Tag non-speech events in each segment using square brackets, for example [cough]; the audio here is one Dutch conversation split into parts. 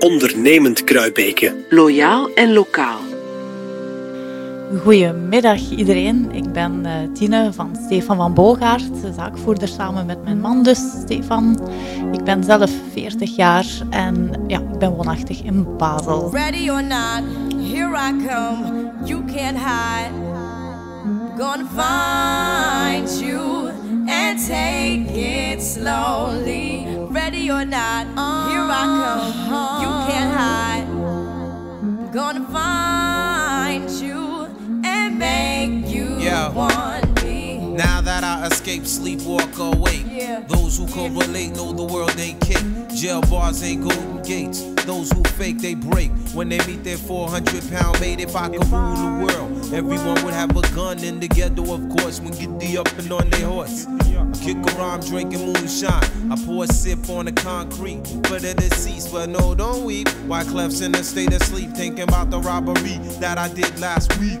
ondernemend Kruibeke. Loyaal en lokaal. Goedemiddag iedereen. Ik ben uh, Tine van Stefan van Bogaert, zaakvoerder samen met mijn man dus, Stefan. Ik ben zelf 40 jaar en ja, ik ben woonachtig in Basel. Ready or not, here I come. You can't hide. Gonna find you and take it slowly. Ready or not, here I ah. come. You can't hide. Gonna find you and make you Yeah. want me. Now that I escape, sleep, walk, awake. Yeah. Those who correlate know the world ain't kick. Jail bars ain't golden gates. Those who fake, they break. When they meet their 400 pound mate, if I could rule the world, everyone would have a gun in the ghetto, of course, when get the up and on their horse. Kick around drinking moonshine. I pour a sip on the concrete for the deceased, but no, don't weep. Why Clef's in a state of sleep, thinking about the robbery that I did last week.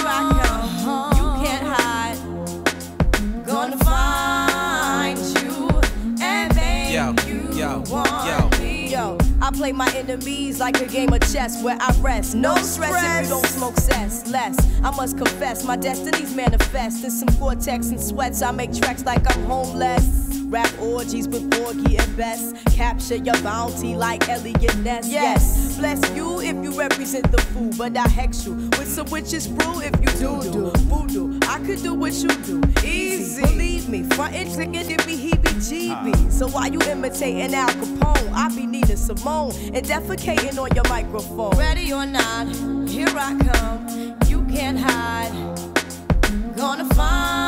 yo, yo. me. I play my enemies like a game of chess where I rest. No stress if you don't smoke cess. Less, I must confess, my destinies manifest. In some cortex and sweats, I make tracks like I'm homeless. Rap orgies with Porgy and Bess. Capture your bounty like Elliot Ness. Yes, bless you if you represent the fool, but I hex you with some witches brew if you do do voodoo. I could do what you do, easy. Believe me, frontin' trickin' it be heebie-jeebie. So why you imitating Al Capone, I be needing Simone and defecating on your microphone. Ready or not, here I come. You can't hide. Gonna find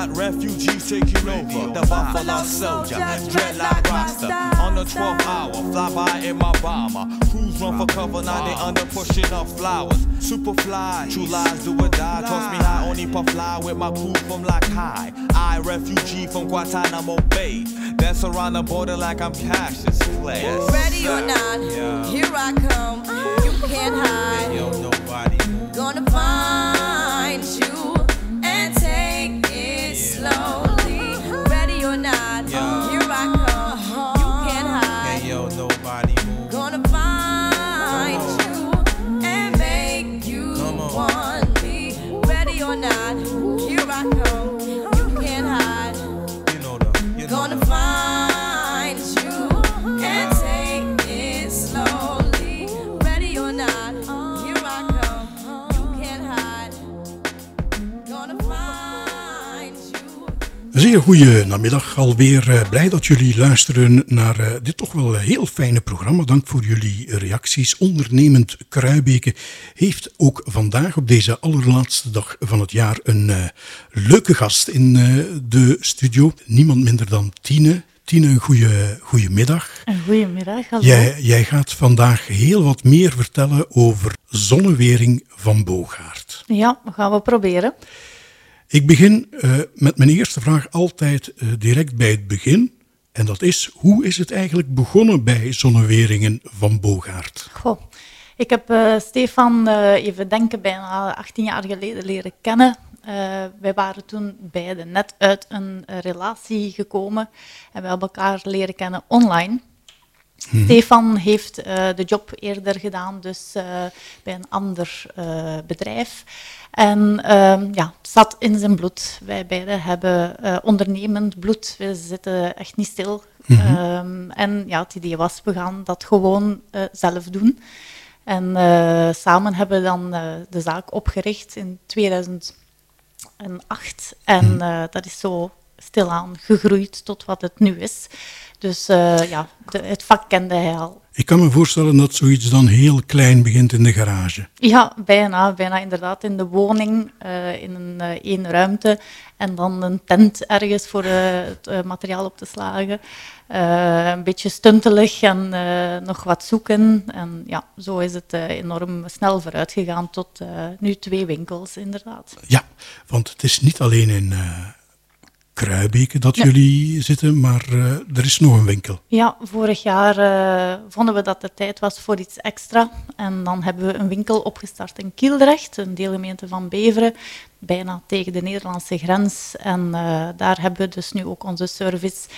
Ready refugees taking over. The Buffalo Soldier, dreadlock roster. On the 12th hour, fly by in my bomber. Crews run for cover, now they under pushing up flowers. Superfly, true lies do or die. Toss me high, only puff fly with my crew from like high. I, refugee from Guantanamo Bay. Dance around the border like I'm Cassius Clay. Ready or not, here I come. You can't hide. Yo, nobody. Gonna find Ready or not, here I come. Zeer goede namiddag alweer. Eh, Blij dat jullie luisteren naar eh, dit toch wel heel fijne programma. Dank voor jullie reacties. Ondernemend Kruibeke heeft ook vandaag op deze allerlaatste dag van het jaar een eh, leuke gast in eh, de studio. Niemand minder dan Tine. Tine, een goede, goede middag. Een goedemiddag, hallo. Jij, jij gaat vandaag heel wat meer vertellen over zonnewering van Bogaert. Ja, dat gaan we proberen. Ik begin eh, met mijn eerste vraag altijd eh, direct bij het begin. En dat is, hoe is het eigenlijk begonnen bij Zonneweringen van Bogaert? Goh. Ik heb eh, Stefan, even denken, bijna 18 jaar geleden leren kennen. Wij waren toen beiden net uit een relatie gekomen en we hebben elkaar leren kennen online. Stefan heeft eh, de job eerder gedaan, dus eh, bij een ander eh, bedrijf. En ehm, ja, het zat in zijn bloed. Wij beiden hebben ondernemend bloed. We zitten echt niet stil. Ehm, en ja, het idee was, we gaan dat gewoon zelf doen. En samen hebben we dan de zaak opgericht in 2008. En uh, dat is zo stilaan gegroeid tot wat het nu is. Dus ja, de, het vak kende hij al. Ik kan me voorstellen dat zoiets dan heel klein begint in de garage. Ja, bijna. Bijna inderdaad in de woning, uh, in een uh, één ruimte. En dan een tent ergens voor het materiaal op te slagen. een beetje stuntelig en nog wat zoeken. En ja, zo is het enorm snel vooruit gegaan tot nu twee winkels, inderdaad. Ja, want het is niet alleen in Kruibeke dat jullie zitten, maar uh, er is nog een winkel. Ja, vorig jaar uh, vonden we dat het tijd was voor iets extra. En dan hebben we een winkel opgestart in Kieldrecht, een deelgemeente van Beveren, bijna tegen de Nederlandse grens. En uh, daar hebben we dus nu ook onze service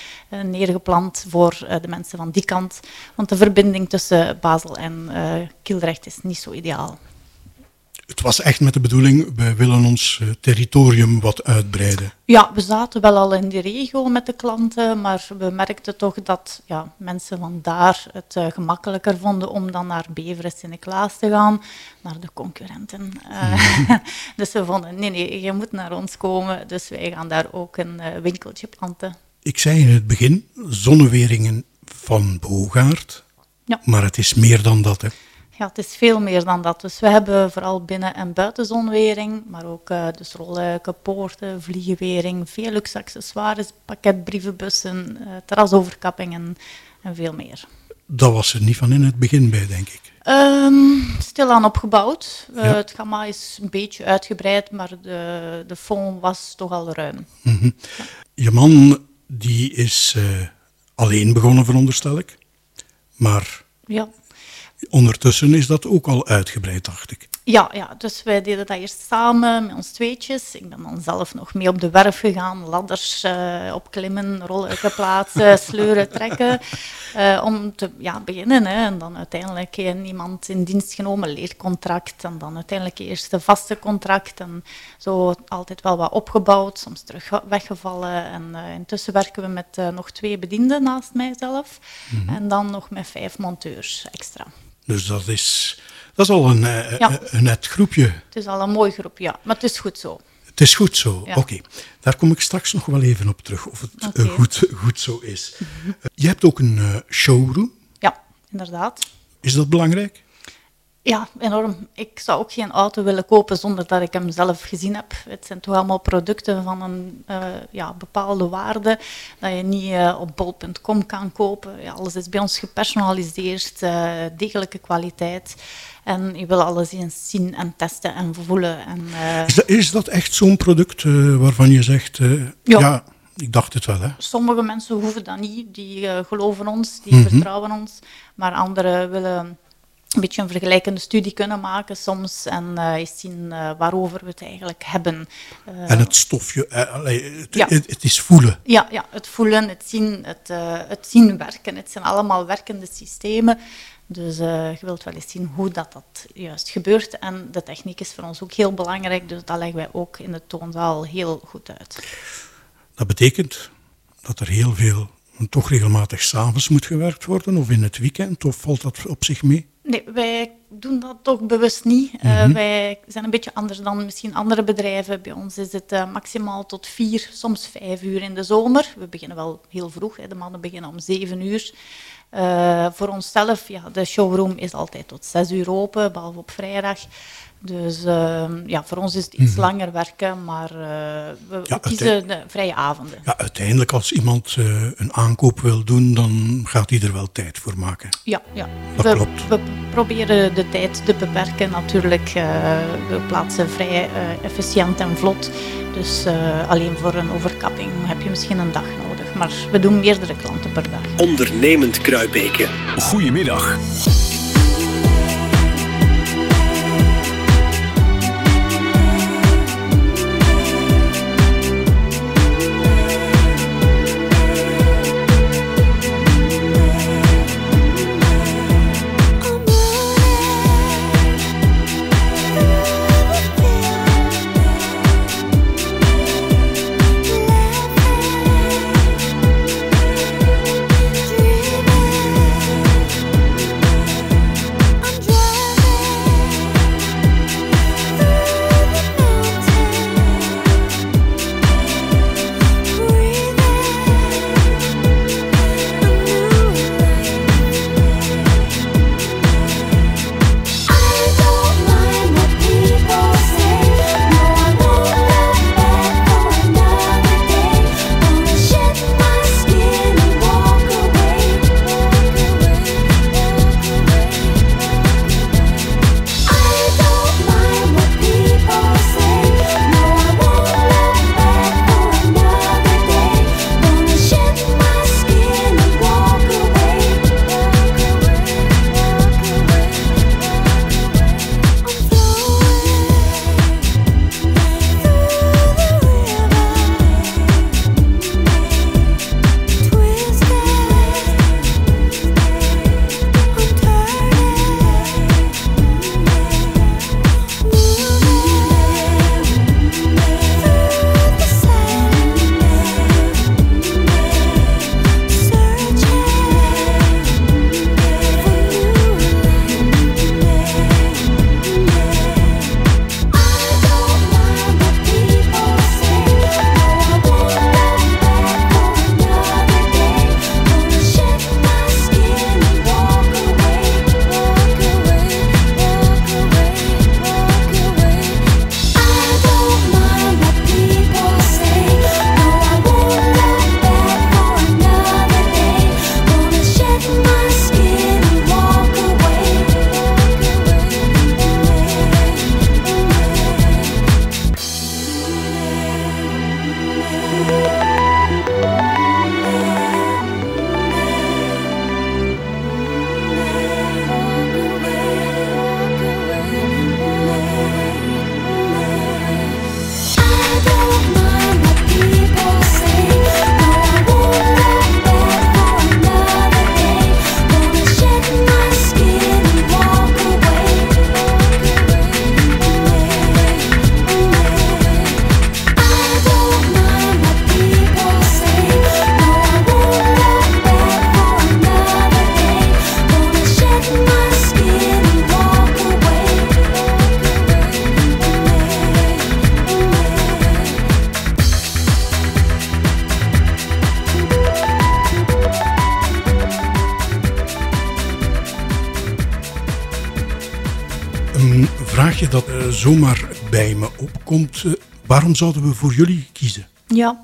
neergeplant voor de mensen van die kant. Want de verbinding tussen Basel en Kieldrecht is niet zo ideaal het was echt met de bedoeling, wij willen ons eh, territorium wat uitbreiden. Ja, we zaten wel al in die regio met de klanten, maar we merkten toch dat ja, mensen van daar het uh, gemakkelijker vonden om dan naar Beveren Sint-Niklaas te gaan, naar de concurrenten. Uh, [laughs] dus we vonden, nee, nee, je moet naar ons komen, dus wij gaan daar ook een winkeltje planten. Ik zei in het begin, zonneweringen van Bogaard, ja. maar het is meer dan dat, hè? Ja, het is veel meer dan dat. Dus we hebben vooral binnen- en buitenzonwering, maar ook uh, dus rolluiken, poorten, vliegenwering, veel luxe accessoires, pakketbrievenbussen, uh, terrasoverkappingen en veel meer. Dat was er niet van in het begin bij, denk ik. Um, stilaan opgebouwd. Uh, ja. Het gamma is een beetje uitgebreid, maar de, de fond was toch al ruim. Mm -hmm. ja. Je man die is alleen begonnen, veronderstel ik. Maar ja. Ondertussen is dat ook al uitgebreid, dacht ik. Ja, ja, dus wij deden dat eerst samen met ons tweetjes. Ik ben dan zelf nog mee op de werf gegaan, ladders uh, opklimmen, rolluiken plaatsen, [laughs] sleuren trekken. Uh, om te ja, beginnen. Hè. En dan uiteindelijk iemand in dienst genomen, leercontract. En dan uiteindelijk eerst een vaste contract. En zo altijd wel wat opgebouwd, soms terug weggevallen. En uh, intussen werken we met nog twee bedienden naast mijzelf. Mm -hmm. En dan nog met vijf monteurs extra. Dus dat is, dat is al een, ja. een net groepje. Het is al een mooi groepje, ja. Maar het is goed zo. Het is goed zo, ja. oké. Okay. Daar kom ik straks nog wel even op terug, of het okay. goed, goed zo is. Mm -hmm. Je hebt ook een showroom. Ja, inderdaad. Is dat belangrijk? Ja, enorm. Ik zou ook geen auto willen kopen zonder dat ik hem zelf gezien heb. Het zijn toch allemaal producten van een uh, ja, bepaalde waarde dat je niet uh, op bol.com kan kopen. Ja, alles is bij ons gepersonaliseerd, uh, degelijke kwaliteit. En je wil alles eens zien en testen en voelen. En, is, dat, is, dat, echt zo'n product waarvan je zegt... ja. ja. Ik dacht het wel, hè? Sommige mensen hoeven dat niet. Die geloven ons, die mm -hmm. vertrouwen ons. Maar anderen willen een beetje een vergelijkende studie kunnen maken soms en uh, eens zien uh, waarover we het eigenlijk hebben. Uh, en het stofje, het, ja. het, het, is voelen. Ja, ja het voelen, het zien, het, het zien werken. Het zijn allemaal werkende systemen. Dus je wilt wel eens zien hoe dat, dat juist gebeurt. En de techniek is voor ons ook heel belangrijk, dus dat leggen wij ook in de toonzaal heel goed uit. Dat betekent dat er heel veel, toch regelmatig s'avonds moet gewerkt worden, of in het weekend, of valt dat op zich mee? Nee, wij doen dat toch bewust niet. Mm -hmm. uh, wij zijn een beetje anders dan misschien andere bedrijven. Bij ons is het uh, maximaal tot vier, soms vijf uur in de zomer. We beginnen wel heel vroeg, hè. de mannen beginnen om zeven uur. Uh, voor onszelf, ja, de showroom is altijd tot zes uur open, behalve op vrijdag. Dus uh, ja, voor ons is het iets mm. langer werken, maar uh, we, ja, kiezen de vrije avonden. Ja, uiteindelijk als iemand uh, een aankoop wil doen, dan gaat hij er wel tijd voor maken. Ja, ja. dat we, klopt. We proberen de tijd te beperken natuurlijk. we plaatsen vrij efficiënt en vlot. Dus alleen voor een overkapping heb je misschien een dag nodig. Maar we doen meerdere klanten per dag. Ondernemend Kruibeke. Goedemiddag. Zomaar bij me opkomt. Eh, waarom zouden we voor jullie kiezen? Ja,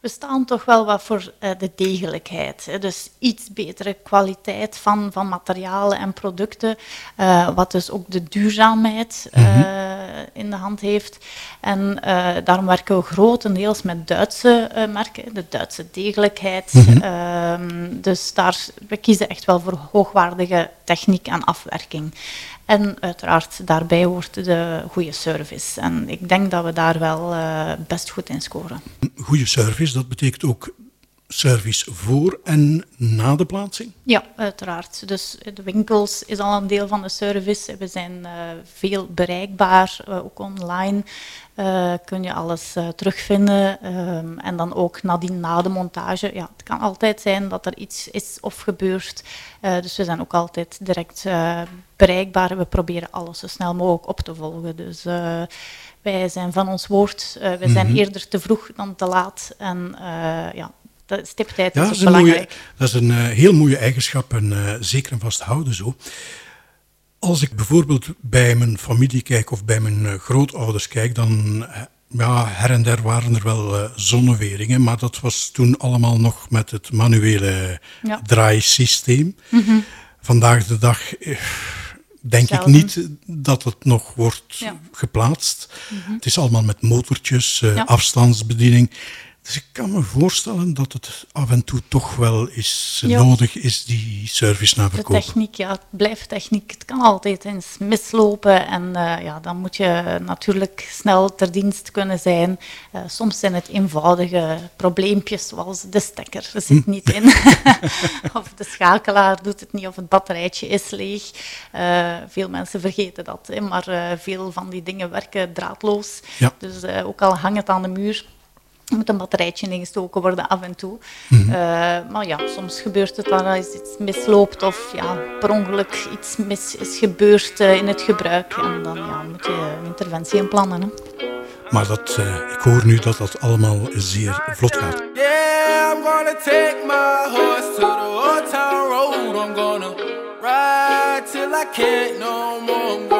we staan toch wel wat voor uh, de degelijkheid. Dus iets betere kwaliteit van, van materialen en producten, uh, wat dus ook de duurzaamheid uh, mm -hmm. in de hand heeft. En daarom werken we grotendeels met Duitse merken, de Duitse degelijkheid. Mm -hmm. dus daar, we kiezen echt wel voor hoogwaardige techniek en afwerking. En uiteraard daarbij hoort de goede service. En ik denk dat we daar wel uh, best goed in scoren. Goede service, dat betekent ook service voor en na de plaatsing? Ja, uiteraard. Dus de winkels is al een deel van de service. We zijn uh, veel bereikbaar, uh, ook online. Uh, kun je alles terugvinden. Um, en dan ook nadien na de montage. Ja, het kan altijd zijn dat er iets is of gebeurt. dus we zijn ook altijd direct bereikbaar. We proberen alles zo snel mogelijk op te volgen. Dus wij zijn van ons woord. we zijn eerder te vroeg dan te laat. En ja, de stiptheid ja, is, is belangrijk. Mooie, dat is een heel mooie eigenschap en zeker en vast houden zo. Als ik bijvoorbeeld bij mijn familie kijk of bij mijn uh, grootouders kijk, dan ja, her en der waren er wel zonneweringen, maar dat was toen allemaal nog met het manuele ja. draaisysteem. Mm -hmm. Vandaag de dag denk Zelden. ik niet dat het nog wordt ja. geplaatst. Mm -hmm. Het is allemaal met motortjes, afstandsbediening. Dus ik kan me voorstellen dat het af en toe toch wel is ja. nodig is, die service naar verkoop. De techniek, ja, het blijft techniek. Het kan altijd eens mislopen en uh, ja, dan moet je natuurlijk snel ter dienst kunnen zijn. Uh, soms zijn het eenvoudige probleempjes, zoals de stekker er zit hm. niet in. [laughs] of de schakelaar doet het niet, of het batterijtje is leeg. Uh, veel mensen vergeten dat, hè, maar veel van die dingen werken draadloos. Ja. Dus ook al hangt het aan de muur er moet een batterijtje ingestoken worden af en toe. Mm -hmm. uh, maar ja, soms gebeurt het dan als iets misloopt of ja, per ongeluk iets mis is gebeurd uh, in het gebruik. En dan ja, moet je een interventie inplannen. Hè. Maar dat, uh, ik hoor nu dat dat allemaal zeer vlot gaat. Yeah, I'm gonna take my horse to the old town road. I'm gonna ride till I can't no more.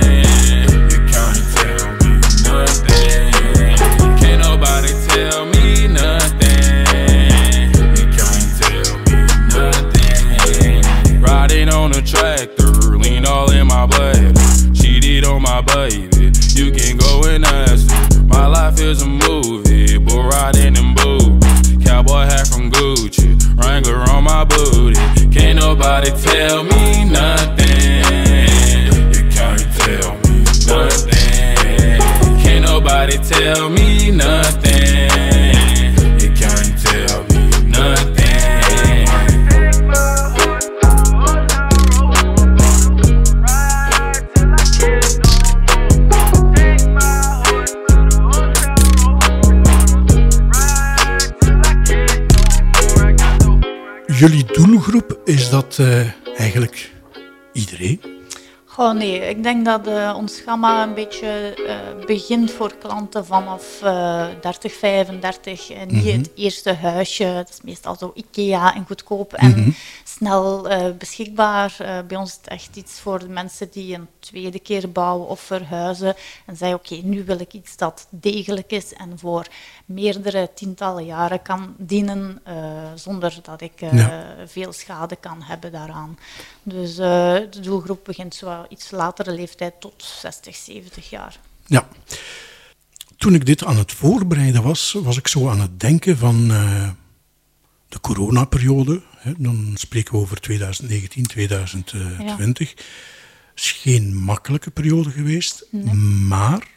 My blood. Cheated on my baby, you can go and ask her. My life is a movie, but riding in boots. Cowboy hat from Gucci, Wrangler on my booty. Can't nobody tell me nothing. You can't tell me nothing. Can't nobody tell me nothing. Jullie doelgroep, is dat uh, eigenlijk iedereen? Oh nee, ik denk dat uh, ons gamma een beetje uh, begint voor klanten vanaf uh, 30, 35. En niet mm -hmm. het eerste huisje, dat is meestal zo IKEA en goedkoop en mm -hmm. snel beschikbaar. bij ons is het echt iets voor de mensen die een tweede keer bouwen of verhuizen. En zeggen, oké, okay, nu wil ik iets dat degelijk is en voor meerdere tientallen jaren kan dienen, zonder dat ik ja. veel schade kan hebben daaraan. Dus de doelgroep begint zo iets latere leeftijd tot 60, 70 jaar. Ja. Toen ik dit aan het voorbereiden was, was ik zo aan het denken van de coronaperiode. Hè, dan spreken we over 2019, 2020. Ja. is geen makkelijke periode geweest, nee. maar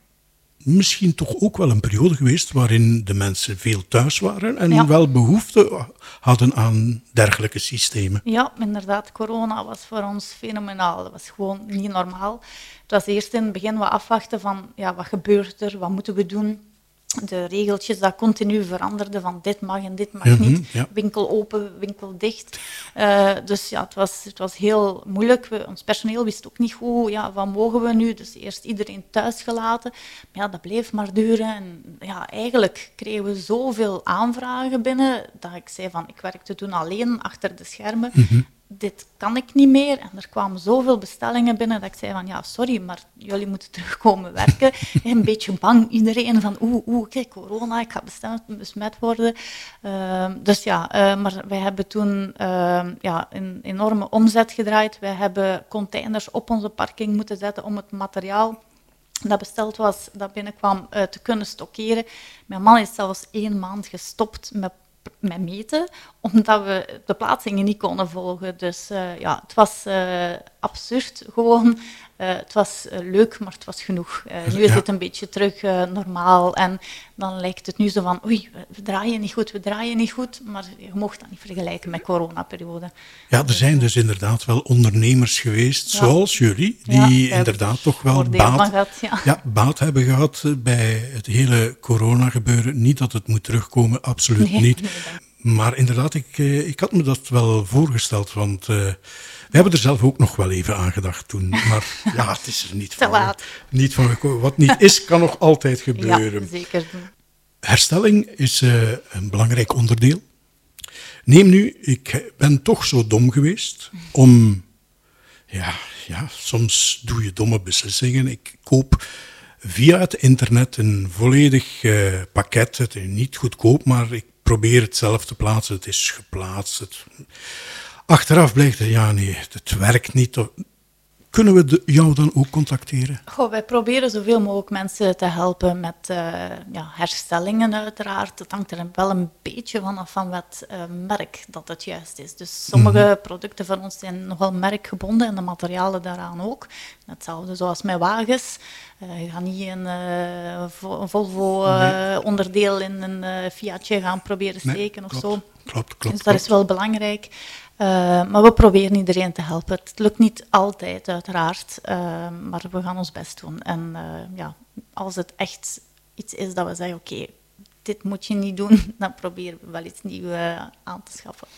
misschien toch ook wel een periode geweest waarin de mensen veel thuis waren en ja. wel behoefte hadden aan dergelijke systemen. Ja, inderdaad. Corona was voor ons fenomenaal. Dat was gewoon niet normaal. Het was eerst in het begin wat afwachten van ja, wat gebeurt er, wat moeten we doen. De regeltjes dat continu veranderden van dit mag en dit mag Mhm, niet. ja. Winkel open, winkel dicht. Eh, dus ja, het was, het was heel moeilijk. We, ons personeel wist ook niet goed, ja, wat mogen we nu? Dus eerst iedereen thuis gelaten. Maar ja, dat bleef maar duren. En ja, eigenlijk kregen we zoveel aanvragen binnen, dat ik zei van, ik werkte toen alleen achter de schermen. Dit kan ik niet meer. En er kwamen zoveel bestellingen binnen dat ik zei van, ja, sorry, maar jullie moeten terugkomen werken. [laughs] een beetje bang, iedereen, van oeh, oeh, kijk, corona, ik ga besmet worden. Ehm, dus ja, eh, maar wij hebben toen ehm, ja, een enorme omzet gedraaid. Wij hebben containers op onze parking moeten zetten om het materiaal dat besteld was, dat binnenkwam, eh, te kunnen stockeren. Mijn man is zelfs één maand gestopt met, met meten, omdat we de plaatsingen niet konden volgen. Dus eh, ja, het was eh, absurd gewoon. Eh, het was leuk, maar het was genoeg. Nu is Ja. het een beetje terug normaal. En dan lijkt het nu zo van, oei, we, draaien niet goed, we draaien niet goed. Maar je mocht dat niet vergelijken met coronaperiode. Ja, er zijn dus inderdaad wel ondernemers geweest, Ja. zoals jullie, die Ja, inderdaad toch wel baat, gehad, ja. baat hebben gehad eh, bij het hele corona-gebeuren. Niet dat het moet terugkomen, absoluut Nee, niet. nee, Maar inderdaad, ik, eh, ik had me dat wel voorgesteld, want eh, we hebben er zelf ook nog wel even aan gedacht toen. [laughs] Maar ja, het is er niet Te van, laat. niet van gekomen. Wat niet is, kan nog altijd [laughs] Ja, gebeuren. zeker doen. Herstelling is eh, een belangrijk onderdeel. Neem nu, ik ben toch zo dom geweest om. Ja, ja, soms doe je domme beslissingen. Ik koop via het internet een volledig pakket. Het is niet goedkoop, maar ik probeer het zelf te plaatsen. Het is geplaatst. Achteraf blijkt het, ja, nee, het werkt niet. Kunnen we de- jou dan ook contacteren? Goh, wij proberen zoveel mogelijk mensen te helpen met eh, ja, herstellingen uiteraard. Het hangt er wel een beetje vanaf van wat eh, merk dat het juist is. Dus sommige producten van ons zijn nogal merkgebonden en de materialen daaraan ook. Hetzelfde zoals met wagens. Eh, je gaat niet een Vo- een Volvo-onderdeel in een Fiatje gaan proberen Nee, steken of zo. Klopt, klopt. dus dat is wel belangrijk. Eh, maar we proberen iedereen te helpen. Het lukt niet altijd, uiteraard, eh, maar we gaan ons best doen. En eh, ja, als het echt iets is dat we zeggen, oké, dit moet je niet doen, [laughs] dan proberen we wel iets nieuws aan te schaffen.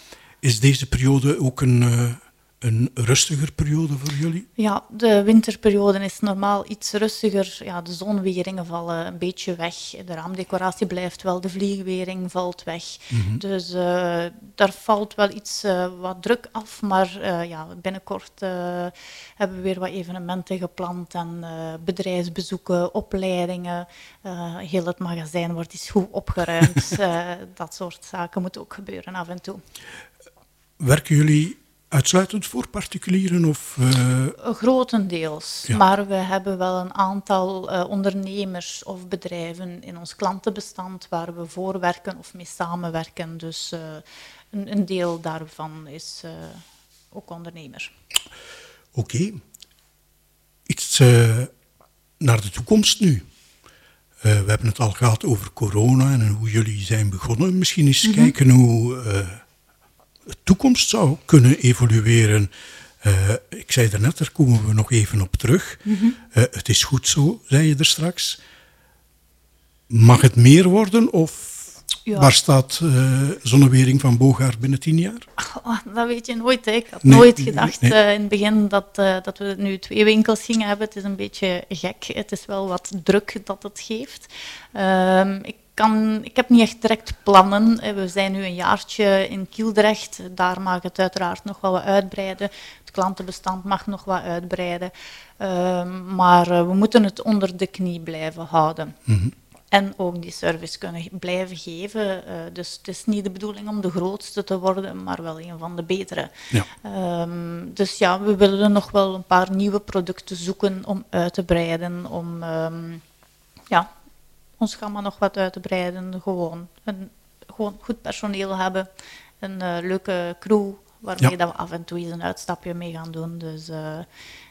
Is deze periode ook een, een rustiger periode voor jullie? Ja, de winterperiode is normaal iets rustiger. Ja, de zonweringen vallen een beetje weg. De raamdecoratie blijft wel, de vliegwering valt weg. Dus eh, daar valt wel iets eh, wat druk af. Maar eh, ja, binnenkort hebben we weer wat evenementen gepland en bedrijfsbezoeken, opleidingen. Heel het magazijn wordt eens goed opgeruimd. [laughs] Dat soort zaken moeten ook gebeuren af en toe. Werken jullie uitsluitend voor particulieren? Of, eh, Grotendeels. Ja. Maar we hebben wel een aantal eh, ondernemers of bedrijven in ons klantenbestand waar we voor werken of mee samenwerken. Dus eh, een, een deel daarvan is ook ondernemer. Oké. Iets naar de toekomst nu. We hebben het al gehad over corona en hoe jullie zijn begonnen. Misschien eens kijken hoe toekomst zou kunnen evolueren. Eh, ik zei daarnet, daar komen we nog even op terug. Eh, het is goed zo, zei je er straks. Mag het meer worden of Ja. waar staat eh, Zonnewering van Bogaert binnen tien jaar? Oh, [laughs] dat weet je nooit. Hè. Ik had Nee, nooit gedacht nee. in het begin dat, dat we nu twee winkels gingen hebben. Het is een beetje gek. Het is wel wat druk dat het geeft. Ehm, ik, kan, ik heb niet echt direct plannen. We zijn nu een jaartje in Kieldrecht. Daar mag het uiteraard nog wel wat uitbreiden. Het klantenbestand mag nog wat uitbreiden. Ehm, maar eh, we moeten het onder de knie blijven houden. En ook die service kunnen blijven geven. Eh, dus het is niet de bedoeling om de grootste te worden, maar wel een van de betere. Ja. Ehm, dus ja, we willen nog wel een paar nieuwe producten zoeken om uit te breiden. Om ehm, ja, ons gamma nog wat uit te breiden. Gewoon, een, gewoon goed personeel hebben. Een eh, leuke crew waarmee Ja. dat we af en toe eens een uitstapje mee gaan doen. Dus eh,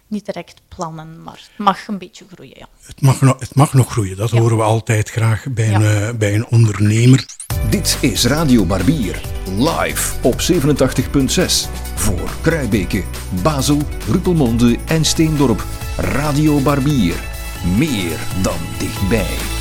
niet direct plannen, maar het mag een beetje groeien. Ja. Het mag, nog, het mag nog groeien, dat Ja. horen we altijd graag bij een, eh, bij een ondernemer. Dit is Radio Barbier, live op 87.6. Voor Kruibeke, Basel, Ruppelmonde en Steendorp. Radio Barbier, meer dan dichtbij.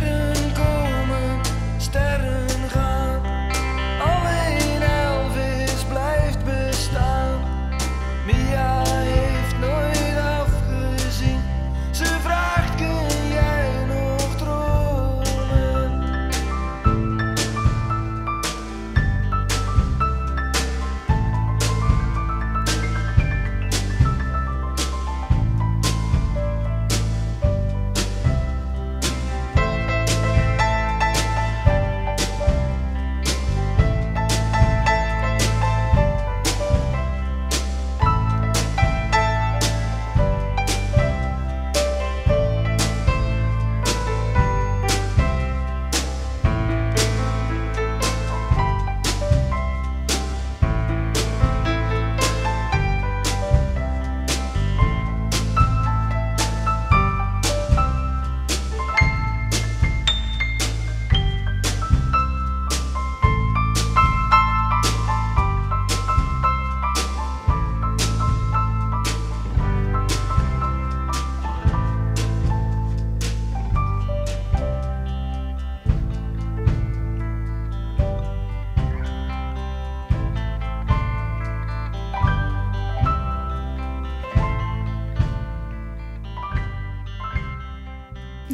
better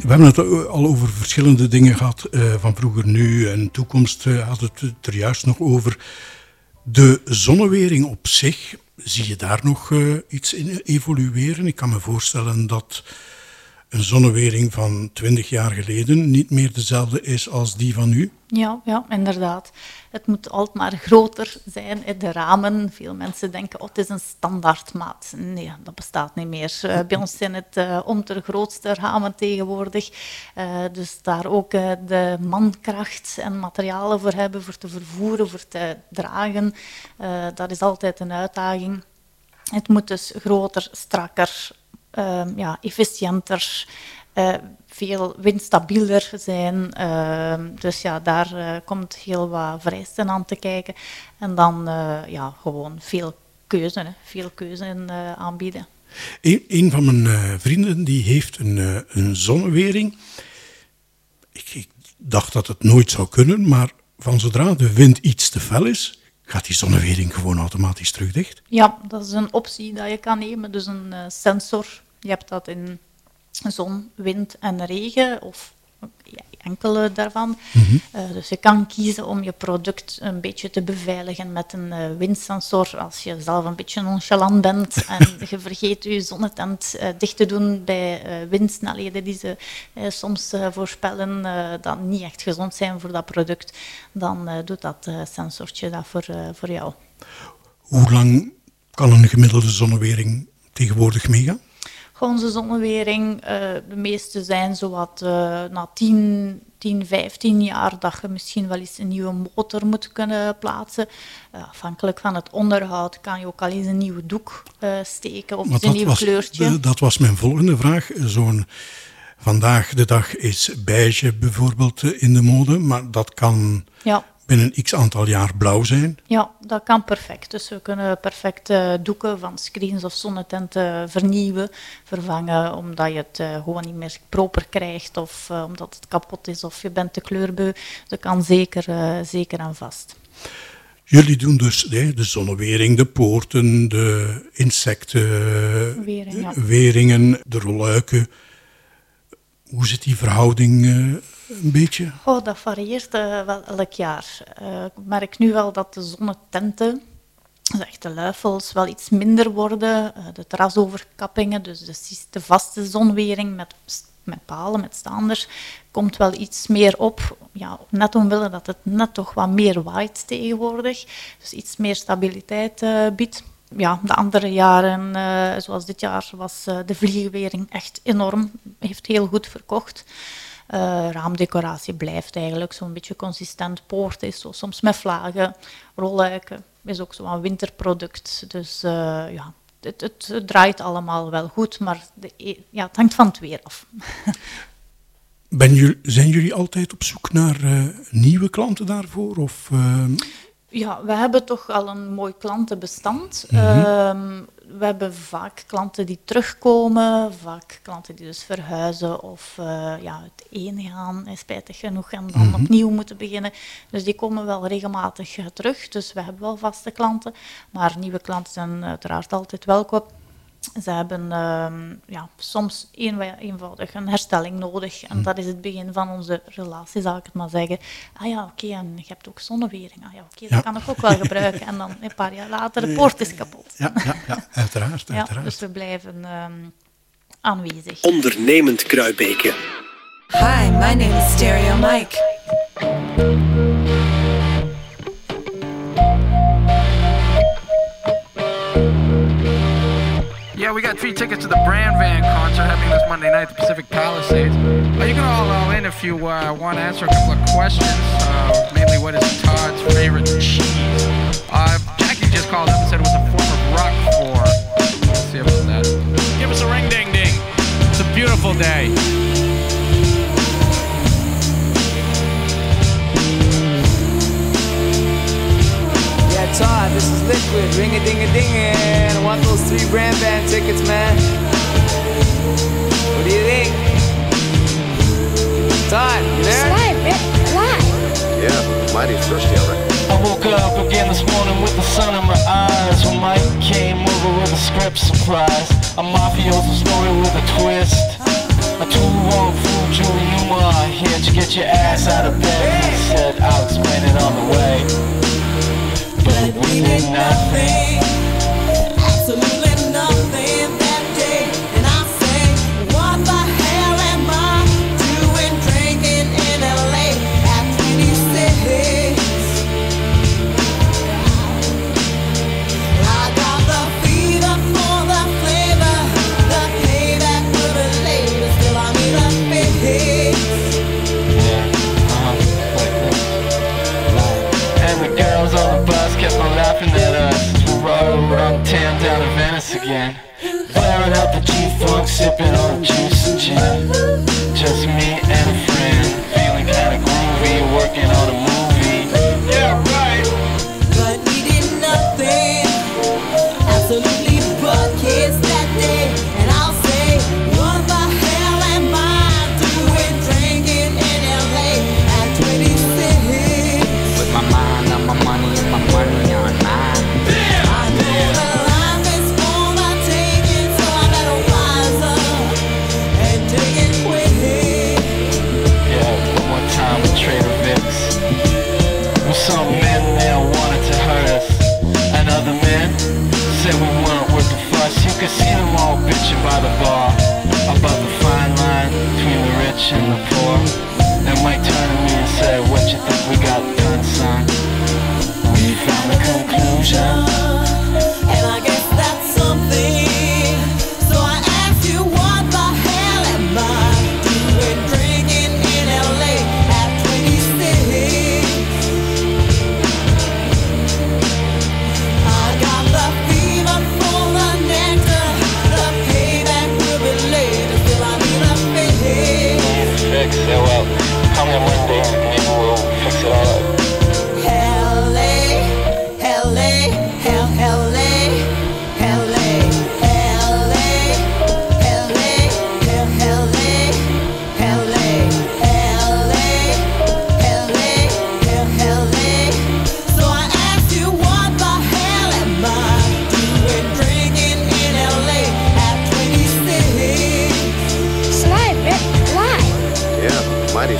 We hebben het al over verschillende dingen gehad, eh, van vroeger, nu en toekomst eh, uh, hadden het er juist nog over. De zonnewering op zich, zie je daar nog eh, iets in evolueren? Ik kan me voorstellen dat een zonnewering van 20 jaar geleden niet meer dezelfde is als die van nu? Ja, ja, inderdaad. Het moet altijd maar groter zijn, hè, de ramen. Veel mensen denken, oh, het is een standaardmaat. Nee, dat bestaat niet meer. Eh, bij ons zijn het uh, om de grootste ramen tegenwoordig. Uh, dus daar ook de mankracht en materialen voor hebben, voor te vervoeren, voor te dragen. dat is altijd een uitdaging. Het moet dus groter, strakker, ja, efficiënter veel windstabieler zijn. Uh, dus ja, daar uh, komt heel wat vereisten aan te kijken. En dan uh, ja, gewoon veel keuze, veel keuze eh, aanbieden. Een, een, van mijn vrienden die heeft een, een zonnewering. Ik, ik, dacht dat het nooit zou kunnen, maar van zodra de wind iets te fel is, gaat die zonnewering gewoon automatisch terug dicht. Ja, dat is een optie dat je kan nemen. Dus een sensor. Je hebt dat in zon, wind en regen, of enkele daarvan. Mm -hmm. uh, dus je kan kiezen om je product een beetje te beveiligen met een uh, windsensor als je zelf een beetje nonchalant bent [laughs] en je vergeet je zonnetent uh, dicht te doen bij windsnelheden die ze soms voorspellen dat niet echt gezond zijn voor dat product, dan doet dat sensortje dat voor, voor jou. Hoe lang kan een gemiddelde zonnewering tegenwoordig meegaan? Onze zonnewering, uh, de meeste zijn zowat uh, na 10, 10, 15 jaar dat je misschien wel eens een nieuwe motor moet kunnen plaatsen. Uh, afhankelijk van het onderhoud kan je ook al eens een nieuwe doek steken of een nieuw was, kleurtje. De, dat was mijn volgende vraag. Zo'n vandaag de dag is beige bijvoorbeeld in de mode, maar dat kan ja binnen x aantal jaar blauw zijn? Ja, dat kan perfect. Dus we kunnen perfect uh, doeken van screens of zonnetenten vernieuwen, vervangen, omdat je het uh, gewoon niet meer proper krijgt of uh, omdat het kapot is of je bent te kleurbeu. Dat kan zeker, zeker en vast. Jullie doen dus nee, de zonnewering, de poorten, de insecten, Wering, ja. weringen, de rolluiken. Hoe zit die verhouding een beetje? Oh, dat varieert uh, wel elk jaar. Uh, ik merk nu wel dat de zonnetenten, dus de luifels, wel iets minder worden. Uh, de terrasoverkappingen, dus de, vaste zonwering met, met palen, met staanders, komt wel iets meer op. Ja, net omwille dat het net toch wat meer waait tegenwoordig. Dus iets meer stabiliteit biedt ja, de andere jaren, zoals dit jaar, was de vliegenwering echt enorm. Heeft heel goed verkocht. Uh, raamdecoratie blijft eigenlijk zo'n beetje consistent. Poort is zo, soms met vlagen. Rolluiken is ook zo'n winterproduct. Dus ja, het, het, draait allemaal wel goed, maar de, ja, het hangt van het weer af. [laughs] Ben jullie, zijn jullie altijd op zoek naar nieuwe klanten daarvoor? Of, ja, we hebben toch al een mooi klantenbestand. Mm -hmm. we hebben vaak klanten die terugkomen, vaak klanten die dus verhuizen of uh, ja, het een gaan, spijtig genoeg, en dan mm -hmm. opnieuw moeten beginnen. Dus die komen wel regelmatig uh, terug. Dus we hebben wel vaste klanten, maar nieuwe klanten zijn uiteraard altijd welkom. Ze hebben uh, ja, soms een, eenvoudig een herstelling nodig. En dat is het begin van onze relatie, zal ik het maar zeggen. Ah ja, oké, okay, en je hebt ook zonnewering. Ah ja, oké, okay, dat ja. kan ik ook wel gebruiken. En dan een paar jaar later, de poort is kapot. Ja, ja, ja uiteraard, uiteraard. Ja, dus we blijven um, aanwezig. Ondernemend Kruibeke. Hi, my name is Stereo Mike. Got free tickets to the Brand Van concert happening this Monday night at the Pacific Palisades. Uh, you can all all in if you uh, want to answer a couple of questions. Uh, mainly, what is Todd's favorite cheese? Uh, Jackie just called up and said it was a form of rock for. Let's see about that. Give us a ring ding ding. It's a beautiful day. Todd, this is Liquid, ring a ding a ding and I want those three brand band tickets, man. What do you think? Todd, you there? Live, live. Yeah, mighty thirsty, I reckon. I woke up again this morning with the sun in my eyes When Mike came over with a script surprise A mafioso story with a twist A too long fool Julie Newmar Here to get your ass out of bed He said, I'll explain it on the way but we did nothing, sipping on juice and gin. in the form And Mike turned to me and said, what you think we got done, son? We found the conclusion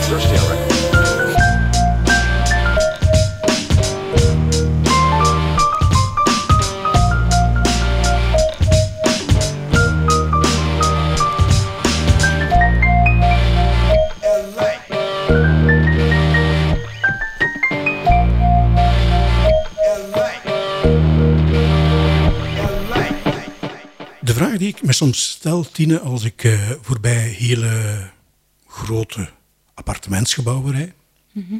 De vraag die ik me soms stel, Tine, als ik eh, voorbij hele grote appartementsgebouwen rijd, Mhm.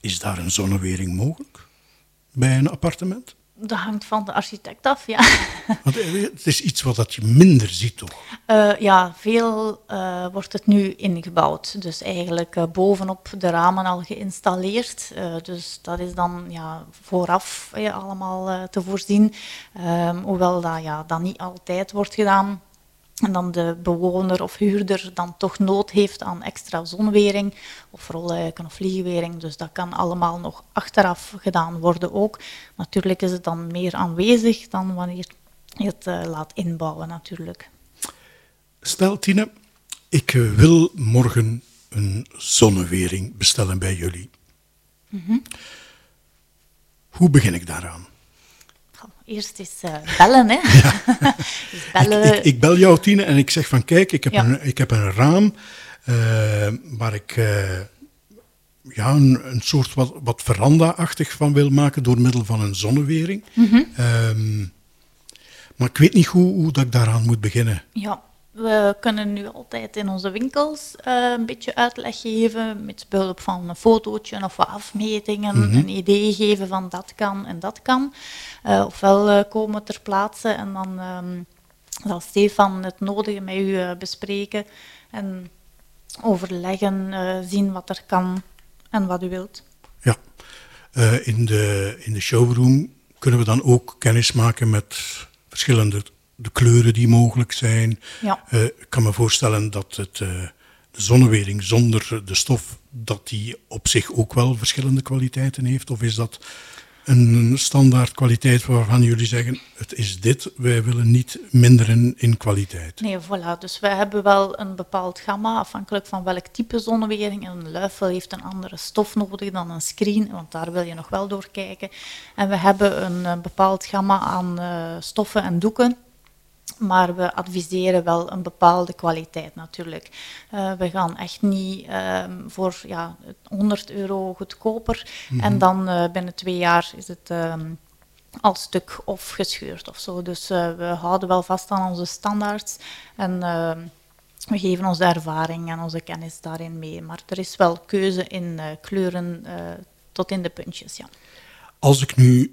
is daar een zonnewering mogelijk bij een appartement? Dat hangt van de architect af, ja. [laughs] Want eh, het is iets wat dat je minder ziet, toch? Eh, ja, veel eh, wordt het nu ingebouwd. Dus eigenlijk bovenop de ramen al geïnstalleerd. Dus dat is dan ja, vooraf allemaal te voorzien. Ehm, hoewel dat, ja, dat niet altijd wordt gedaan. En dan de bewoner of huurder dan toch nood heeft aan extra zonwering of rolluiken of vliegwering. Dus dat kan allemaal nog achteraf gedaan worden ook. Natuurlijk is het dan meer aanwezig dan wanneer je het eh, laat inbouwen natuurlijk. Stel, Tine, ik eh, wil morgen een zonnewering bestellen bij jullie. Mhm. Hoe begin ik daaraan? Eerst eens eh, bellen, hè. [laughs] Dus [laughs] bellen. Ik, ik bel jou, Tine, en ik zeg van kijk, ik heb, Ja. een, ik heb een raam eh, waar ik eh, ja, een, een soort wat, wat veranda-achtig van wil maken door middel van een zonnewering. Mhm. Ehm, maar ik weet niet hoe, hoe dat ik daaraan moet beginnen. Ja, we kunnen nu altijd in onze winkels eh, een beetje uitleg geven met behulp van een fotootje of wat afmetingen, Mhm. een idee geven van dat kan en dat kan. Eh, ofwel eh, komen ter plaatse en dan ehm, zal Stefan het nodige met u bespreken en overleggen, zien wat er kan en wat u wilt. Ja. In, de, in de showroom kunnen we dan ook kennis maken met verschillende de kleuren die mogelijk zijn. Ja. Eh, ik kan me voorstellen dat het, eh, de zonnewering zonder de stof, dat die op zich ook wel verschillende kwaliteiten heeft. Of is dat een standaard kwaliteit waarvan jullie zeggen, het is dit, wij willen niet minderen in kwaliteit. Nee, voilà. Dus we hebben wel een bepaald gamma, afhankelijk van welk type zonnewering. Een luifel heeft een andere stof nodig dan een screen, want daar wil je nog wel door kijken. En we hebben een, eh, bepaald gamma aan stoffen en doeken. Maar we adviseren wel een bepaalde kwaliteit natuurlijk. Eh, we gaan echt niet ehm, voor ja, 100 euro goedkoper. Mhm. En dan eh, binnen twee jaar is het ehm, al stuk of gescheurd of zo. Dus eh, we houden wel vast aan onze standaards. En ehm, we geven onze ervaring en onze kennis daarin mee. Maar er is wel keuze in kleuren tot in de puntjes, ja. Als ik nu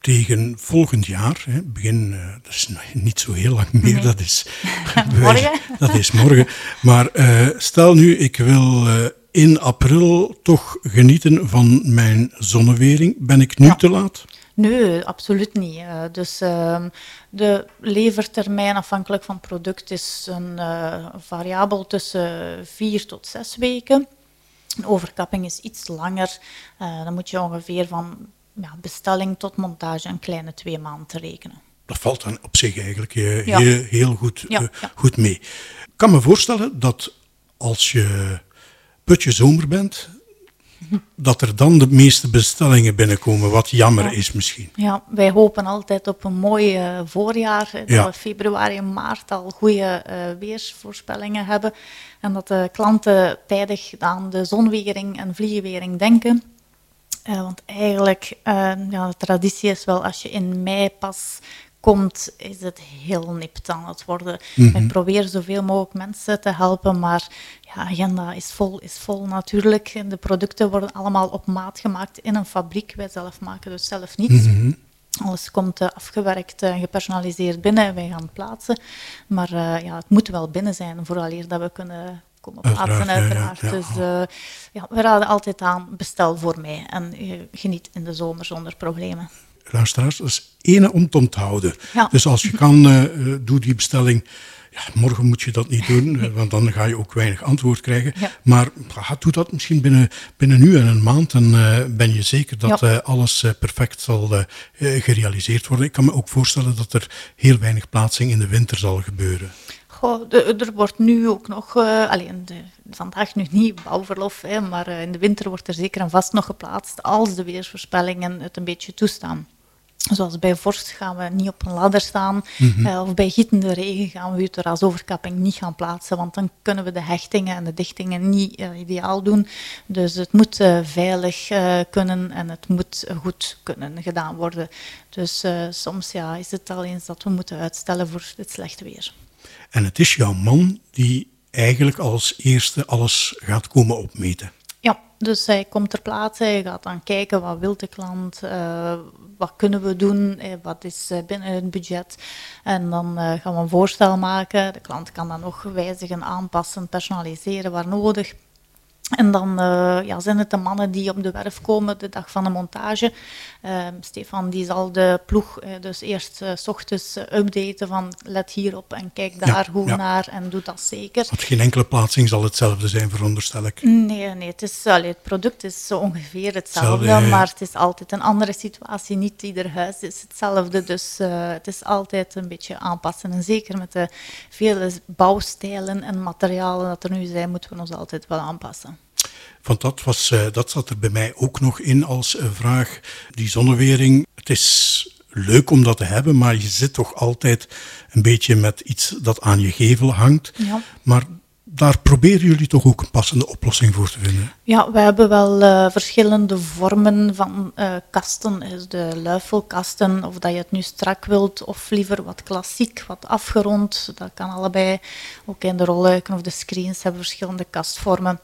tegen volgend jaar, hè, begin, eh, dat is niet zo heel lang meer, Nee. dat is [laughs] [laughs] Morgen. Dat is morgen. Maar eh, stel nu, ik wil eh, in april toch genieten van mijn zonnewering. Ben ik nu te laat? Nee, absoluut niet. Dus ehm, de levertermijn afhankelijk van product is een variabel tussen vier tot zes weken. Een overkapping is iets langer. Dan moet je ongeveer van ja, bestelling tot montage een kleine twee maanden rekenen. Dat valt dan op zich eigenlijk Ja. heel, heel goed, Ja, eh, goed mee. Ik kan me voorstellen dat als je putje zomer bent, dat er dan de meeste bestellingen binnenkomen, wat jammer Ja. is misschien. Ja, wij hopen altijd op een mooi eh, voorjaar. Ja. We februari en maart al goede weersvoorspellingen hebben. En dat de klanten tijdig aan de zonwering en vliegenwering denken. Eh, want eigenlijk, eh, ja, de traditie is wel als je in mei pas komt, is het heel nipt aan het worden. Mhm. Wij proberen zoveel mogelijk mensen te helpen, maar ja, agenda is vol, is vol natuurlijk. En de producten worden allemaal op maat gemaakt in een fabriek. Wij zelf maken dus zelf niets. Mhm. Alles komt eh, afgewerkt en gepersonaliseerd binnen en wij gaan het plaatsen. Maar ja, het moet wel binnen zijn vooraleer dat we kunnen komen plaatsen, Uiteraard, ja, ja. Dus eh, ja, we raden altijd aan, bestel voor mij. En je geniet in de zomer zonder problemen. Luisteraars, dat is ene om te onthouden. Dus als je kan, eh, eh, doe die bestelling. Ja, morgen moet je dat niet doen, [laughs] eh, want dan ga je ook weinig antwoord krijgen. Ja. Maar ja, doe dat misschien binnen, binnen nu en een maand. Dan eh, ben je zeker dat eh, alles eh, perfect zal eh, eh, gerealiseerd worden. Ik kan me ook voorstellen dat er heel weinig plaatsing in de winter zal gebeuren. Goh, de- er wordt nu ook nog, eh, alleen de, vandaag nu niet bouwverlof, hè, maar eh, in de winter wordt er zeker en vast nog geplaatst als de weersvoorspellingen het een beetje toestaan. Zoals bij vorst gaan we niet op een ladder staan, Mhm. eh, of bij gietende regen gaan we de rasoverkapping niet gaan plaatsen, want dan kunnen we de hechtingen en de dichtingen niet ideaal doen. Dus het moet veilig kunnen en het moet goed kunnen gedaan worden. Dus soms ja, is het al eens dat we moeten uitstellen voor het slechte weer. En het is jouw man die eigenlijk als eerste alles gaat komen opmeten. Ja, dus hij komt ter plaatse, hij gaat dan kijken wat wil de klant, eh, wat kunnen we doen, eh, wat is eh, binnen het budget. En dan gaan we een voorstel maken. De klant kan dan nog wijzigen, aanpassen, personaliseren waar nodig. En dan eh, ja, zijn het de mannen die op de werf komen de dag van de montage. Ehm, Stefan die zal de ploeg eh, dus eerst eh, s ochtends updaten van let hierop en kijk Ja, daar goed ja. naar en doe dat zeker. Want geen enkele plaatsing zal hetzelfde zijn, veronderstel ik. Nee, nee het, is, allee, het product is ongeveer hetzelfde, maar het is altijd een andere situatie. Niet ieder huis is hetzelfde, dus het is altijd een beetje aanpassen. En zeker met de vele bouwstijlen en materialen dat er nu zijn, moeten we ons altijd wel aanpassen. Want dat, was, eh, dat zat er bij mij ook nog in als eh, vraag. Die zonnewering, het is leuk om dat te hebben, maar je zit toch altijd een beetje met iets dat aan je gevel hangt. Ja. Maar daar proberen jullie toch ook een passende oplossing voor te vinden. Ja, we hebben wel eh, verschillende vormen van kasten. Dus de luifelkasten, of dat je het nu strak wilt, of liever wat klassiek, wat afgerond. Dat kan allebei. Ook in de rolluiken of de screens hebben verschillende kastvormen.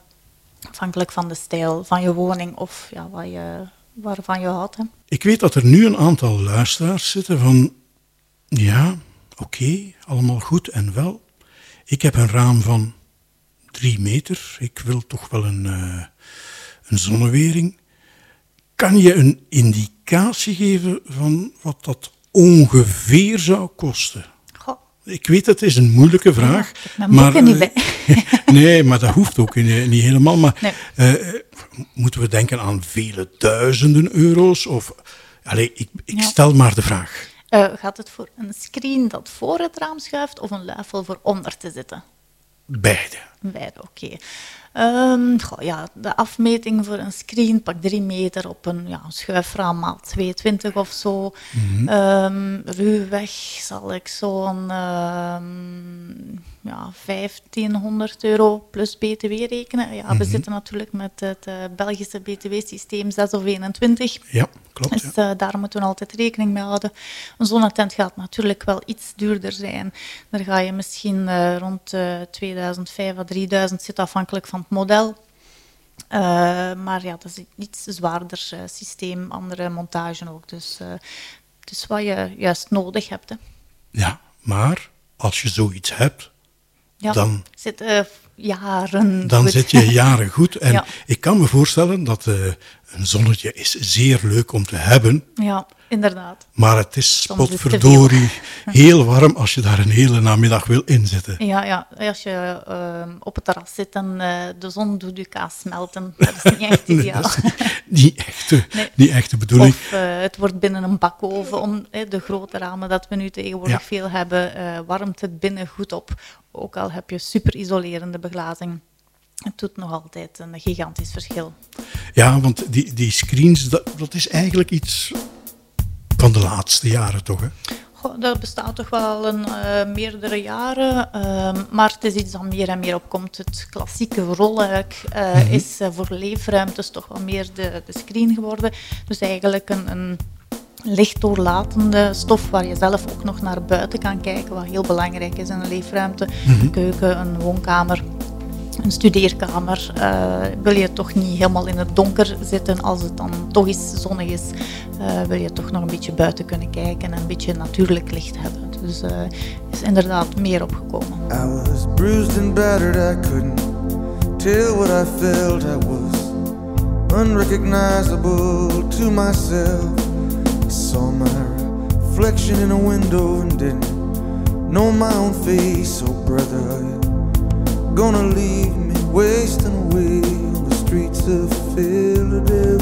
Afhankelijk van de stijl van je woning of ja, wat je, waarvan je houdt. Hè. Ik weet dat er nu een aantal luisteraars zitten van, ja, oké, allemaal goed en wel. Ik heb een raam van drie meter. Ik wil toch wel een, eh, een zonnewering. Kan je een indicatie geven van wat dat ongeveer zou kosten? Goh. Ik weet, het is een moeilijke vraag. mijn boeken niet bij. [laughs] nee, maar dat hoeft ook niet, niet helemaal. Maar Nee. eh, moeten we denken aan vele duizenden euro's? Of, allee, ik, ik Ja. stel maar de vraag. Eh, gaat het voor een screen dat voor het raam schuift of een luifel voor onder te zitten? Beide. Beide, oké. Ehm, ja, de afmeting voor een screen pak 3 meter op een ja, schuifraam maat 22 of zo. Ehm, ruwweg zal ik zo'n ehm, ja, 1500 euro plus BTW rekenen. Ja, we Mhm. zitten natuurlijk met het eh, Belgische BTW-systeem 6 of 21. Ja, klopt. Dus eh, daar moeten we altijd rekening mee houden. Een zonnetent gaat natuurlijk wel iets duurder zijn. Daar ga je misschien eh, rond eh 2005 à 3000 zitten, afhankelijk van het model. Maar ja, dat is een iets zwaarder systeem, andere montage ook. Dus het is wat je juist nodig hebt. Hè. Ja, maar als je zoiets hebt, Ja, dan, zit eh, jaren dan goed. zit je jaren goed. En [laughs] Ja. ik kan me voorstellen dat eh, een zonnetje is zeer leuk om te hebben. Ja, inderdaad. Maar het is Soms is het te potverdorie [laughs] heel warm als je daar een hele namiddag wil inzitten. Ja, ja, als je ehm, op het terras zit en eh, de zon doet je kaas smelten, [laughs] dat is niet echt ideaal. niet echt de, [laughs] Nee. niet echt de bedoeling. Of eh, het wordt binnen een bakoven, om eh, de grote ramen dat we nu tegenwoordig Ja. veel hebben, eh, warmt het binnen goed op. Ook al heb je super isolerende beglazing. Het doet nog altijd een gigantisch verschil. Ja, want die, die screens, dat, dat is eigenlijk iets van de laatste jaren toch? Hè? Goh, dat bestaat toch wel een, eh, meerdere jaren, ehm, maar het is iets dat meer en meer opkomt. Het klassieke rolluik eh, Mhm. is eh, voor leefruimtes toch wel meer de, de screen geworden. Dus eigenlijk een, een lichtdoorlatende stof waar je zelf ook nog naar buiten kan kijken, wat heel belangrijk is in een leefruimte. Een keuken, een woonkamer. Een studeerkamer eh, wil je toch niet helemaal in het donker zitten als het dan toch eens zonnig is. eh, wil je toch nog een beetje buiten kunnen kijken en een beetje natuurlijk licht hebben. Dus eh is inderdaad meer opgekomen. I was bruised and battered, I couldn't tell what I felt. I was unrecognizable to myself. I saw my reflection in a window and didn't know my own face. Oh, brother, gonna leave me wasting away on the streets of Philadelphia?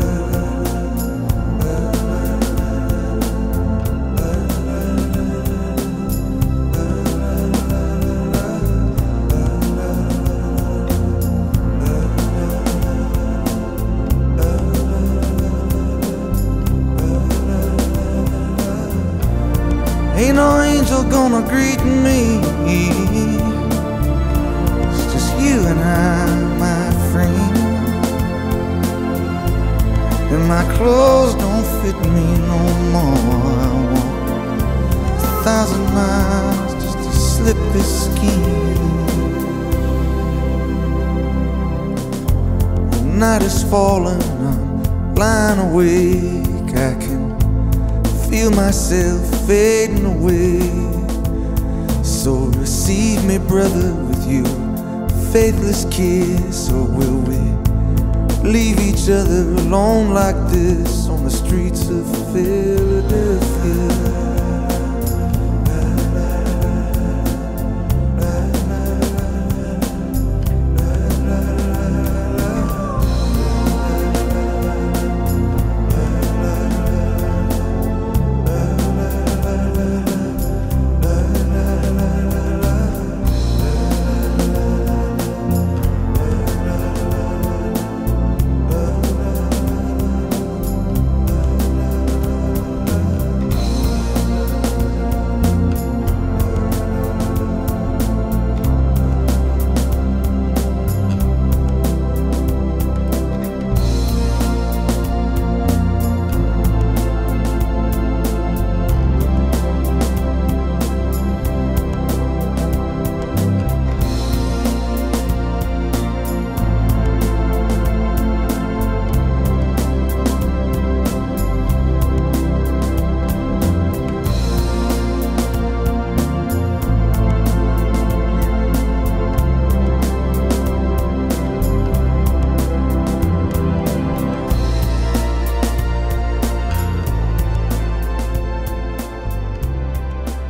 Alone like this on the streets of Philadelphia?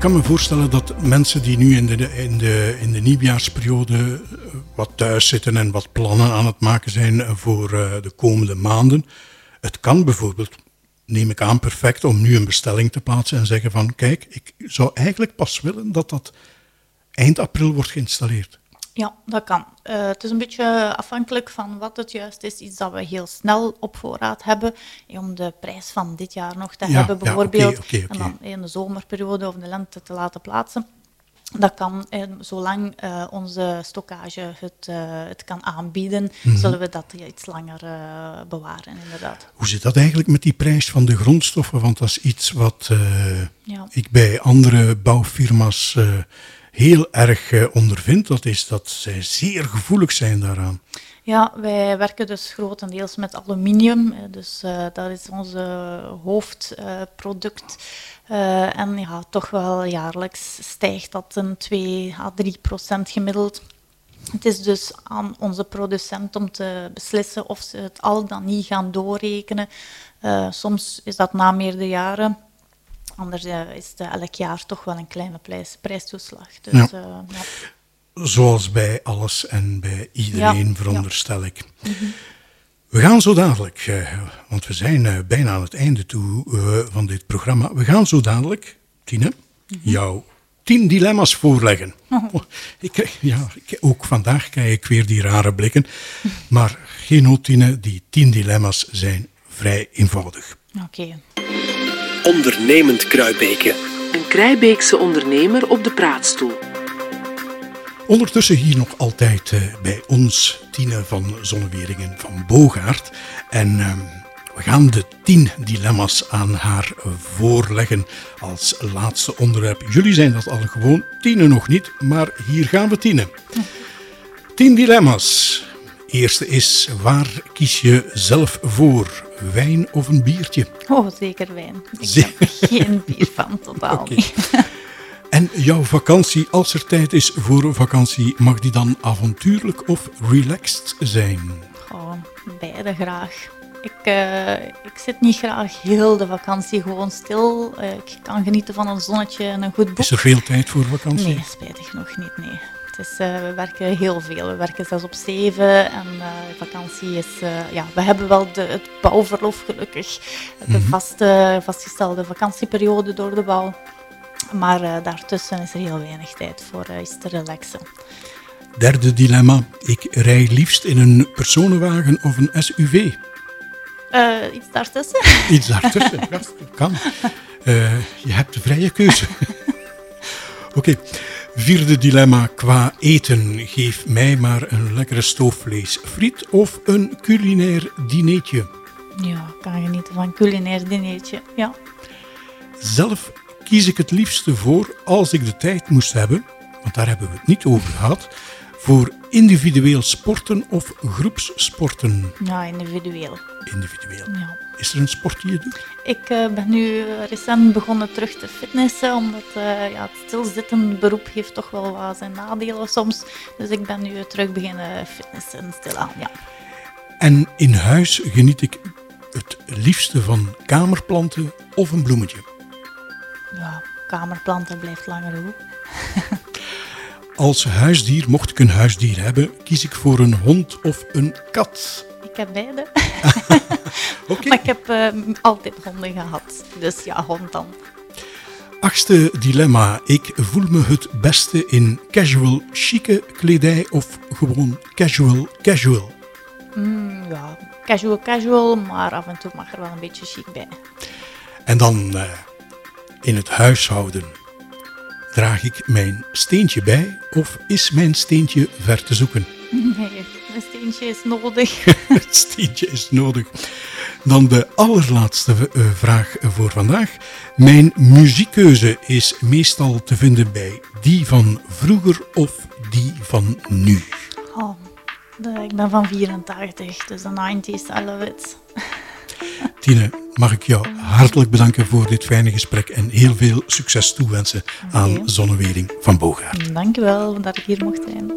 Kan me voorstellen dat mensen die nu in de, in de, in de nieuwjaarsperiode eh, wat thuis zitten en wat plannen aan het maken zijn voor eh, de komende maanden. Het kan bijvoorbeeld, neem ik aan, perfect om nu een bestelling te plaatsen en zeggen van kijk, ik zou eigenlijk pas willen dat dat eind april wordt geïnstalleerd. Ja, dat kan. Eh, het is een beetje afhankelijk van wat het juist is. Iets dat we heel snel op voorraad hebben. eh, Om de prijs van dit jaar nog te Ja, hebben, ja, bijvoorbeeld. En dan in de zomerperiode of de lente te laten plaatsen. Dat kan, eh, zolang onze stockage het, het kan aanbieden, Mhm. zullen we dat iets langer bewaren, inderdaad. Hoe zit dat eigenlijk met die prijs van de grondstoffen? Want dat is iets wat Ja. ik bij andere bouwfirma's heel erg eh, ondervind. Dat is dat zij zeer gevoelig zijn daaraan. Ja, wij werken dus grotendeels met aluminium. eh, Dus eh, dat is ons hoofdproduct. En ja, toch wel jaarlijks stijgt dat een 2 à 3 procent gemiddeld. Het is dus aan onze producent om te beslissen of ze het al dan niet gaan doorrekenen. Soms is dat na meerdere jaren. Anders eh, is het elk jaar toch wel een kleine prijs, prijstoeslag. Dus, Ja. eh, ja. Zoals bij alles en bij iedereen, veronderstel ik. Mhm. We gaan zo dadelijk, eh, want we zijn eh, bijna aan het einde toe eh, van dit programma. We gaan zo dadelijk, Tine, jou tien dilemma's voorleggen. Oh, [laughs] ik, ja, ik, ook vandaag krijg ik weer die rare blikken. Maar geen nood, Tine, die tien dilemma's zijn vrij eenvoudig. Oké. Ondernemend Kruibeke. Een Kruibeekse ondernemer op de praatstoel. Ondertussen hier nog altijd eh, bij ons Tine van Zonneweringen van Bogaert. En ehm, we gaan de tien dilemma's aan haar voorleggen als laatste onderwerp. Jullie zijn dat al gewoon, Tine nog niet, maar hier gaan we Tine. Tien dilemma's. Eerste is, waar kies je zelf voor? Wijn of een biertje? Oh, zeker wijn. Ik Ze- ben geen bier van, totaal niet. [laughs] En jouw vakantie, als er tijd is voor een vakantie, mag die dan avontuurlijk of relaxed zijn? Oh, beide graag. Ik, eh, ik zit niet graag heel de vakantie gewoon stil. Eh, ik kan genieten van een zonnetje en een goed boek. Is er veel tijd voor vakantie? Nee, spijtig nog niet, nee. Is, eh, we werken heel veel. We werken zelfs op zeven en eh, vakantie is... eh, ja, we hebben wel de, het bouwverlof gelukkig. De Mhm. vaste, vastgestelde vakantieperiode door de bouw. Maar daartussen is er heel weinig tijd voor iets te relaxen. Derde dilemma. Ik rij liefst in een personenwagen of een SUV. Iets daartussen? [laughs] Iets daartussen, ja, dat kan. Je hebt de vrije keuze. [laughs] Oké. Vierde dilemma qua eten. Geef mij maar een lekkere stoofvlees friet of een culinair dineetje. Ja, ik kan genieten van een culinair dinertje. Ja. Zelf kies ik het liefste voor als ik de tijd moest hebben, want daar hebben we het niet over gehad, voor individueel sporten of groepssporten. ja, individueel. Individueel. Ja. Is er een sport die je doet? Ik eh, ben nu eh, recent begonnen terug te fitnessen, omdat eh, ja, het stilzittend beroep heeft toch wel wat zijn nadelen soms. Dus ik ben nu terug beginnen fitnessen stilaan, ja. En in huis geniet ik het liefste van kamerplanten of een bloemetje. Ja, kamerplanten blijft langer hoe. [laughs] Als huisdier, mocht ik een huisdier hebben, kies ik voor een hond of een kat. Ik heb beide. [laughs] Maar ik heb eh, altijd honden gehad. Dus ja, hond dan. Achtste dilemma. Ik voel me het beste in casual chique kledij of gewoon casual casual. Mm, ja, casual casual, maar af en toe mag er wel een beetje chic bij. En dan eh, in het huishouden. Draag ik mijn steentje bij of is mijn steentje ver te zoeken? Nee, een steentje is nodig. [laughs] het steentje is nodig. Dan de allerlaatste eh, vraag voor vandaag. Mijn muziekkeuze is meestal te vinden bij die van vroeger of die van nu. Oh, de- ik ben van 84, dus de 90s, I love it. [laughs] Tine, mag ik jou hartelijk bedanken voor dit fijne gesprek en heel veel succes toewensen aan Zonnewering van Bogaert. Dankjewel dat ik hier mocht zijn.